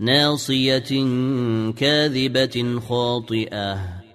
ناصية كاذبة خاطئة.